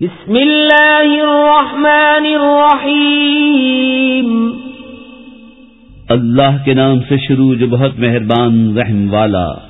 بسم اللہ الرحمن الرحیم۔ اللہ کے نام سے شروع جو بہت مہربان رحم والا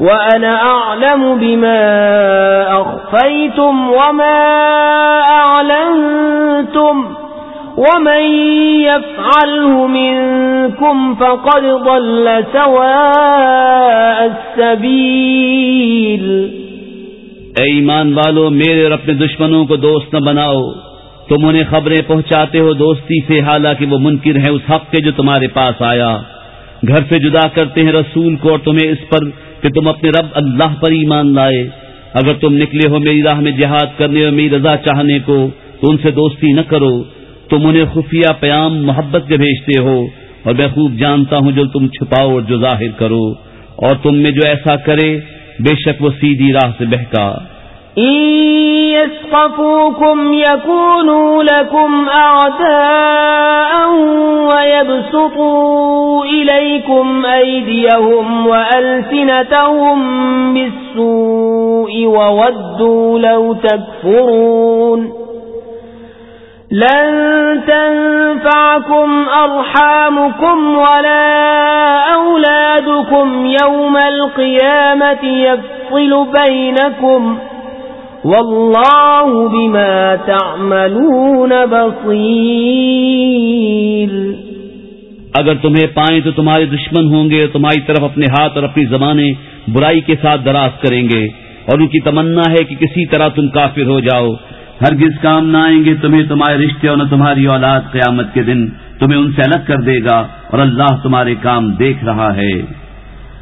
وأنا أعلم بما أخفيتم وما أعلنتم ومن يفعله منكم فقد ضل سواء السبيل اے ایمان والو، میرے اور اپنے دشمنوں کو دوست نہ بناؤ۔ تم انہیں خبریں پہنچاتے ہو، دوستی سے، حالانکہ وہ منکر ہیں اس حق کے جو تمہارے پاس آیا۔ گھر سے جدا کرتے ہیں رسول کو اور تمہیں اس پر کہ تم اپنے رب اللہ پر ایمان لائے۔ اگر تم نکلے ہو میری راہ میں جہاد کرنے اور میری رضا چاہنے کو، تو ان سے دوستی نہ کرو۔ تم انہیں خفیہ پیام، محبت کے بھیجتے ہو۔ اور میں خوب جانتا ہوں جو تم چھپاؤ اور جو ظاہر کرو۔ اور تم میں جو ایسا کرے، بے شک وہ سیدھی راہ سے بہکا۔ يسقفوكم يكونوا لكم أعداء ويبسطوا إليكم أيديهم وألسنتهم بالسوء وودوا لو تكفرون لن تنفعكم أرحامكم ولا أولادكم يوم القيامة يفصل بينكم واللہ بما تعملون بصیر۔ اگر تمہیں پائیں تو تمہارے دشمن ہوں گے تمہاری طرف اپنے ہاتھ اور اپنی زبانیں برائی کے ساتھ دراز کریں گے اور ان کی تمنا ہے کہ کسی طرح تم کافر ہو جاؤ۔ ہرگز کام نہ آئیں گے، تمہیں تمہارے رشتے اور نہ تمہاری اولاد قیامت کے دن تمہیں ان سے الگ کر دے گا اور اللہ تمہارے کام دیکھ رہا ہے۔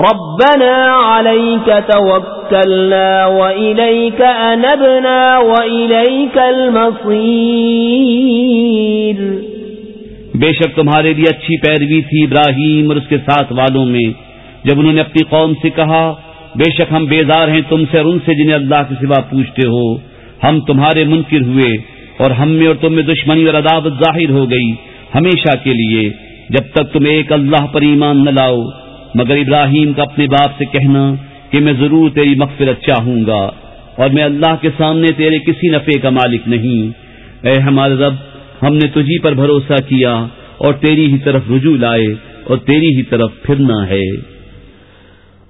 ربنا عليك توكلنا وإليك أنبنا وإليك المصير بے شک تمہارے لیے اچھی پیروی تھی ابراہیم اور اس کے ساتھ والوں میں۔ جب انہوں نے اپنی قوم سے کہا، بے شک ہم بیزار ہیں تم سے اور ان سے جنہیں اللہ کے سوا پوچھتے ہو۔ ہم تمہارے منکر ہوئے اور ہم میں اور تم میں دشمنی اور عداوت ظاہر ہو گئی ہمیشہ کے لیے۔ جب تک تم ایک اللہ پر ایمان نہ لاؤ مگر ابراہیم کا اپنے باپ سے کہنا کہ میں ضرور تیری مغفرت چاہوں گا اور میں اللہ کے سامنے تیرے کسی نفے کا مالک نہیں۔ اے ہمارے رب، ہم نے تجھی پر بھروسہ کیا اور تیری ہی طرف رجوع لائے اور تیری ہی طرف پھرنا ہے۔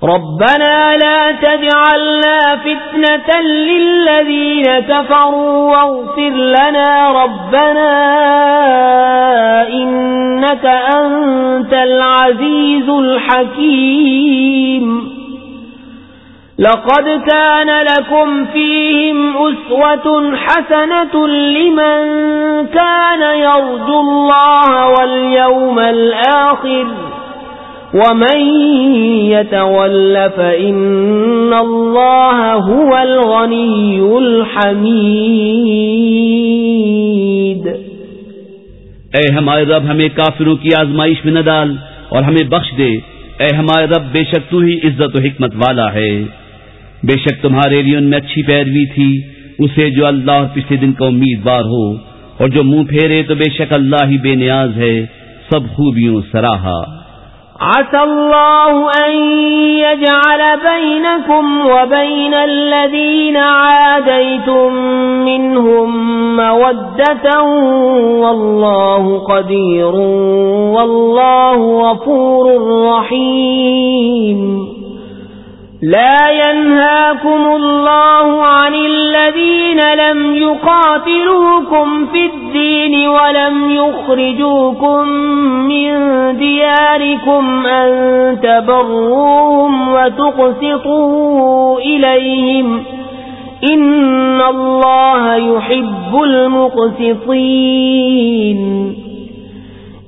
ربنا لا تجعلنا فتنة للذين كفروا واغفر لنا ربنا إنك أنت العزيز الحكيم. لقد كان لكم فيهم أسوة حسنة لمن كان يرجو الله واليوم الآخر. ومن يتول فإن الله هو الغني الحميد. اے ہمارے رب، ہمیں کافروں کی آزمائش میں نہ ڈال۔ اور ہمیں بخش دے۔ اے ہمارے رب، بے شک تو ہی عزت و حکمت والا ہے۔ بے شک تمہارے لیے ان میں اچھی پیروی تھی، اسے جو اللہ اور پچھلے دن کا امیدوار ہو، اور جو منہ پھیرے تو بے شک اللہ ہی بے نیاز ہے۔ سب خوبیوں سراہا۔ عسى الله أن يجعل بينكم وبين الذين عاديتم منهم مودة والله قدير والله غفور رحيم. لا ينهاكم الله عن الذين لم يقاتلوكم في الدين ولم يخرجوكم من دياركم أن تبروهم وتقسطوا إليهم إن الله يحب المقسطين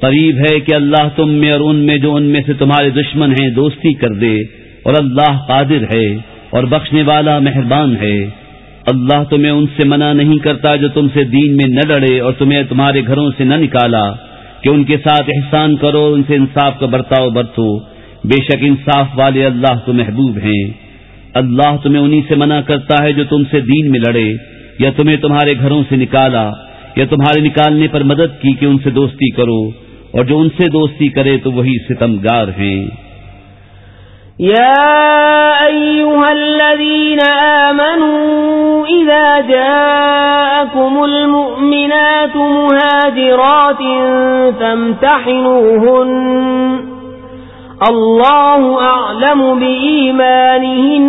قریب ہے کہ اللہ تم میں اور ان میں جو ان میں سے تمہارے دشمن ہیں، دوستی کر دے اور اللہ قادر ہے اور بخشنے والا مہربان ہے۔ اللہ تمہیں ان سے منع نہیں کرتا جو تم سے دین میں نہ لڑے اور تمہیں تمہارے گھروں سے نہ نکالا۔ کہ ان کے ساتھ احسان کرو ان سے انصاف کا برتاؤ برتو۔ بے شک انصاف والے اللہ تو محبوب ہیں۔ اللہ تمہیں انہی سے منع کرتا ہے جو تم سے دین میں لڑے، یا تمہیں تمہارے گھروں سے نکالا، یا تمہارے نکالنے پر مدد کی کہ ان سے دوستی کرو۔ اور جو ان سے دوستی کرے تو وہی ستمگار ہیں۔ يا أيها الذين آمنوا إذا جاءكم المؤمنات مهاجرات فامتحنوهن الله أعلم بإيمانهن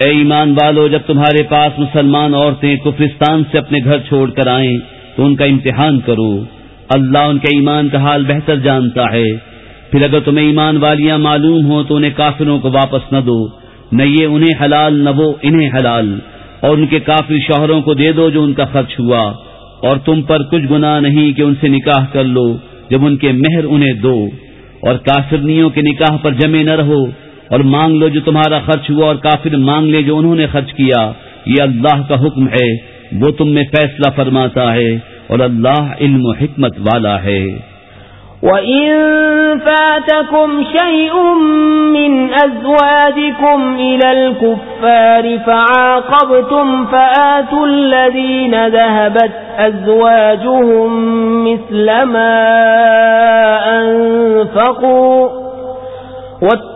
اے ایمان والو، جب تمہارے پاس مسلمان عورتیں کفرستان سے اپنے گھر چھوڑ کر آئیں، تو ان کا امتحان کرو۔ اللہ ان کے ایمان کا حال بہتر جانتا ہے۔ پھر اگر تمہیں ایمان والیاں معلوم ہو تو انہیں کافروں کو واپس نہ دو۔ نہ یہ انہیں حلال، نہ وہ انہیں حلال۔ اور ان کے کافی شوہروں کو دے دو جو ان کا خرچ ہوا۔ اور تم پر کچھ گناہ نہیں کہ ان سے نکاح کر لو، جب ان کے مہر انہیں دو۔ اور کافرنیوں کے نکاح پر جمے نہ رہو۔ اور مانگ لو جو تمہارا خرچ ہوا اور کافر مانگ لے جو انہوں نے خرچ کیا۔ یہ اللہ کا حکم ہے، وہ تم میں فیصلہ فرماتا ہے اور اللہ علم و حکمت والا ہے۔ وَإِن فَاتَكُمْ شَيْءٌ مِّنْ أَزْوَاجِكُمْ إِلَى الْكُفَّارِ فَعَاقَبْتُمْ فَآتُوا الَّذِينَ ذَهَبَتْ أَزْوَاجُهُمْ مِثْلَ مَا أَنفَقُوا۔ وَاتَّقُوا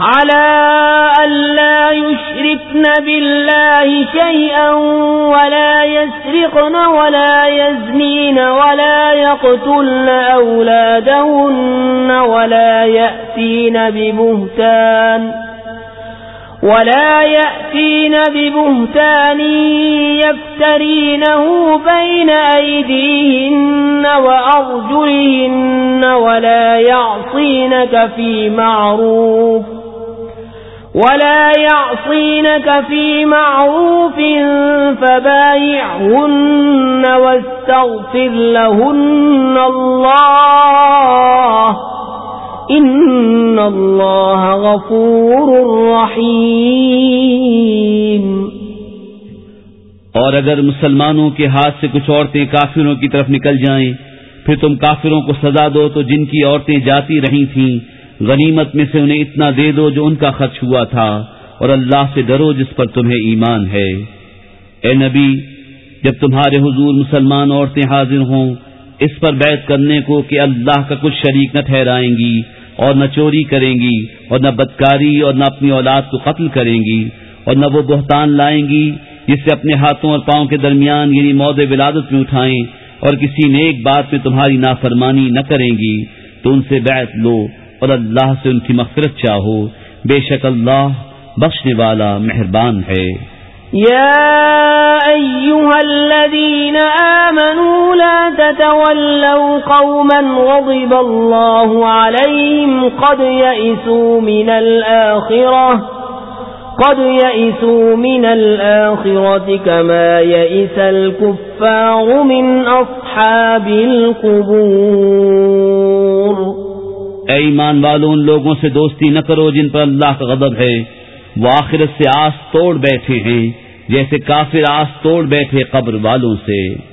على ألا يشركن بالله شيئا ولا يسرقن ولا يزنين ولا يقتلن أولادهن ولا يأتين ببهتان ولا يأتين ببهتان يفترينه بين أيديهن وأرجلهن ولا يعصينك في معروف ولا يعصينك في معروف فبايعهن واستغفر لهن الله ان اللہ غفور رحیم اور اگر مسلمانوں کے ہاتھ سے کچھ عورتیں کافروں کی طرف نکل جائیں، پھر تم کافروں کو سزا دو تو جن کی عورتیں جاتی رہی تھیں غنیمت میں سے انہیں اتنا دے دو جو ان کا خرچ ہوا تھا، اور اللہ سے ڈرو جس پر تمہیں ایمان ہے۔ اے نبی، جب تمہارے حضور مسلمان عورتیں حاضر ہوں، اس پر بیعت کرنے کو کہ اللہ کا کچھ شریک نہ ٹھہرائیں گی اور نہ چوری کریں گی اور نہ بدکاری اور نہ اپنی اولاد کو قتل کریں گی اور نہ وہ بہتان لائیں گی جس سے اپنے ہاتھوں اور پاؤں کے درمیان یعنی مود ولادت میں اٹھائیں اور کسی نیک بات میں تمہاری نافرمانی نہ کریں گی، تو ان سے بیعت لو۔ اور اللہ سے ان کی مغفرت چاہو۔ بے شک اللہ بخشنے والا مہربان ہے۔ يا أيها الذين آمنوا لا تتولوا قوما غضب الله عليهم قد يئسوا من الآخرة قد يئسوا من الآخرة كما يئس الكفار من أصحاب القبور۔ اے ایمان والوں ان لوگوں سے دوستی نہ کرو جن پر اللہ کا غضب ہے۔ وہ آخرت سے آس توڑ بیٹھے ہیں، جیسے کافر آس توڑ بیٹھے قبر والوں سے۔